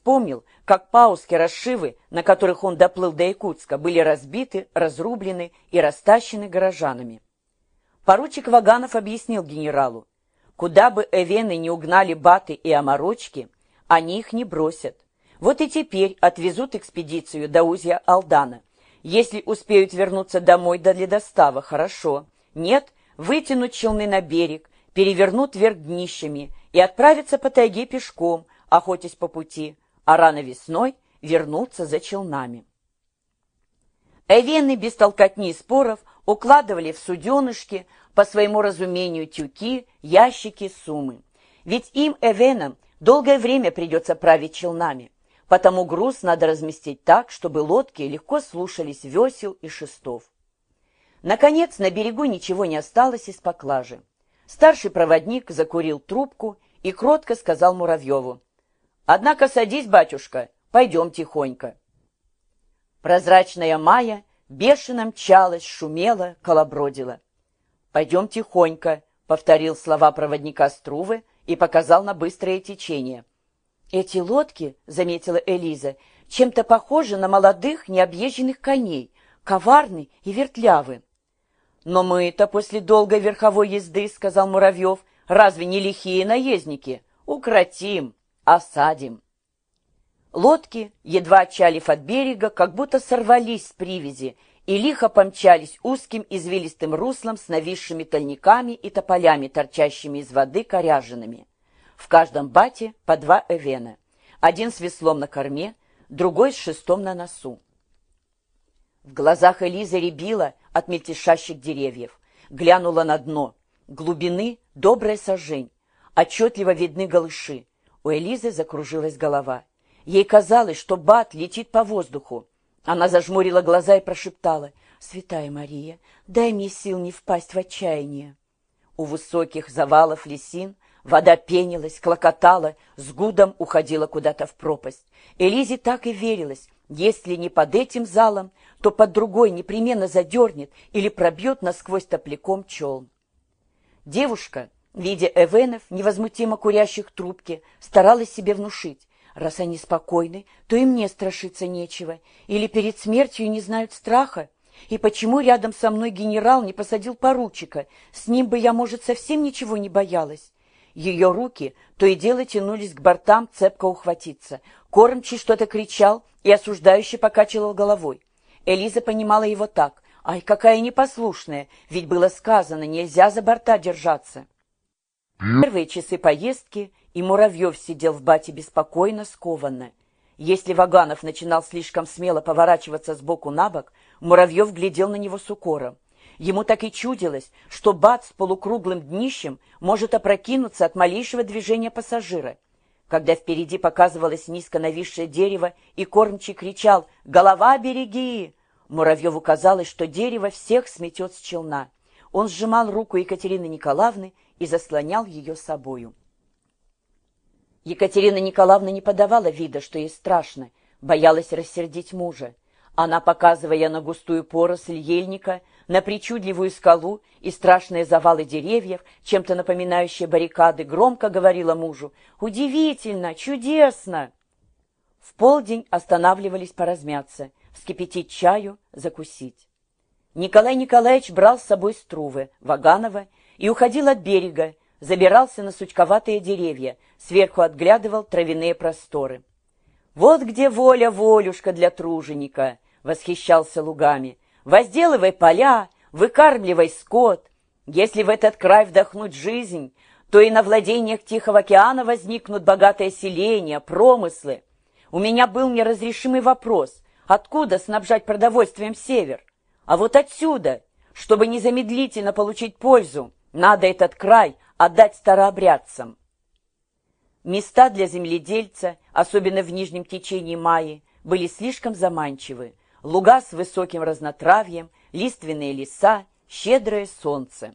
вспомнил, как пауски расшивы, на которых он доплыл до Якутска, были разбиты, разрублены и растащены горожанами. Поручик Ваганов объяснил генералу, куда бы эвены не угнали баты и оморочки, они их не бросят. Вот и теперь отвезут экспедицию до узья Алдана. Если успеют вернуться домой до ледостава, хорошо. Нет, вытянут челны на берег, перевернут вверх днищами и отправятся по тайге пешком, охотясь по пути, а рано весной вернуться за челнами. Эвены без толкотни и споров укладывали в суденышки по своему разумению тюки, ящики, суммы. Ведь им, эвенам, долгое время придется править челнами, потому груз надо разместить так, чтобы лодки легко слушались весел и шестов. Наконец, на берегу ничего не осталось из поклажи. Старший проводник закурил трубку и кротко сказал Муравьеву. «Однако садись, батюшка, пойдем тихонько». Прозрачная Майя бешено мчалась, шумела, колобродила. «Пойдем тихонько», — повторил слова проводника Струвы и показал на быстрое течение. «Эти лодки, — заметила Элиза, — чем-то похожи на молодых необъезженных коней, коварны и вертлявы». «Но мы-то после долгой верховой езды, — сказал Муравьев, — разве не лихие наездники? Укротим, осадим». Лодки, едва отчалив от берега, как будто сорвались с привязи и лихо помчались узким извилистым руслом с нависшими тольниками и тополями, торчащими из воды коряжинами. В каждом бате по два эвена. Один с веслом на корме, другой с шестом на носу. В глазах Элизы рябило от мельтешащих деревьев. Глянула на дно. Глубины добрая сожень. Отчетливо видны голыши. У Элизы закружилась голова. Ей казалось, что бат летит по воздуху. Она зажмурила глаза и прошептала, «Святая Мария, дай мне сил не впасть в отчаяние». У высоких завалов лесин вода пенилась, клокотала, с гудом уходила куда-то в пропасть. Элизе так и верилась, если не под этим залом, то под другой непременно задернет или пробьет насквозь топляком челн. Девушка, видя Эвенов, невозмутимо курящих трубки, старалась себе внушить, Раз они спокойны, то и мне страшиться нечего. Или перед смертью не знают страха. И почему рядом со мной генерал не посадил поручика? С ним бы я, может, совсем ничего не боялась. Ее руки то и дело тянулись к бортам цепко ухватиться. Кормчий что-то кричал и осуждающе покачивал головой. Элиза понимала его так. «Ай, какая непослушная! Ведь было сказано, нельзя за борта держаться!» Первые часы поездки и Муравьев сидел в бате беспокойно, скованно. Если Ваганов начинал слишком смело поворачиваться с боку на бок, Муравьев глядел на него с укором. Ему так и чудилось, что бат с полукруглым днищем может опрокинуться от малейшего движения пассажира. Когда впереди показывалось низко нависшее дерево, и кормчий кричал «Голова береги!», Муравьеву казалось, что дерево всех сметет с челна. Он сжимал руку Екатерины Николаевны и заслонял ее собою. Екатерина Николаевна не подавала вида, что ей страшно, боялась рассердить мужа. Она, показывая на густую поросль ельника, на причудливую скалу и страшные завалы деревьев, чем-то напоминающие баррикады, громко говорила мужу «Удивительно! Чудесно!» В полдень останавливались поразмяться, вскипятить чаю, закусить. Николай Николаевич брал с собой Струвы, Ваганова и уходил от берега, забирался на сучковатые деревья, сверху отглядывал травяные просторы. «Вот где воля, волюшка для труженика!» — восхищался лугами. «Возделывай поля, выкармливай скот. Если в этот край вдохнуть жизнь, то и на владениях Тихого океана возникнут богатые селения, промыслы. У меня был неразрешимый вопрос, откуда снабжать продовольствием север? А вот отсюда, чтобы незамедлительно получить пользу, надо этот край отдать старообрядцам. Места для земледельца, особенно в нижнем течении Майи, были слишком заманчивы. Луга с высоким разнотравьем, лиственные леса, щедрое солнце.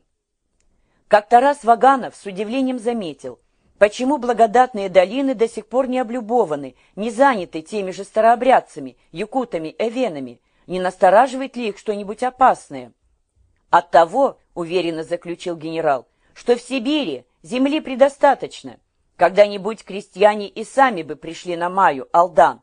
Как-то раз Ваганов с удивлением заметил, почему благодатные долины до сих пор не облюбованы, не заняты теми же старообрядцами, якутами, эвенами, не настораживает ли их что-нибудь опасное? От того, уверенно заключил генерал, что в Сибири земли предостаточно. Когда-нибудь крестьяне и сами бы пришли на Маю, Алдан,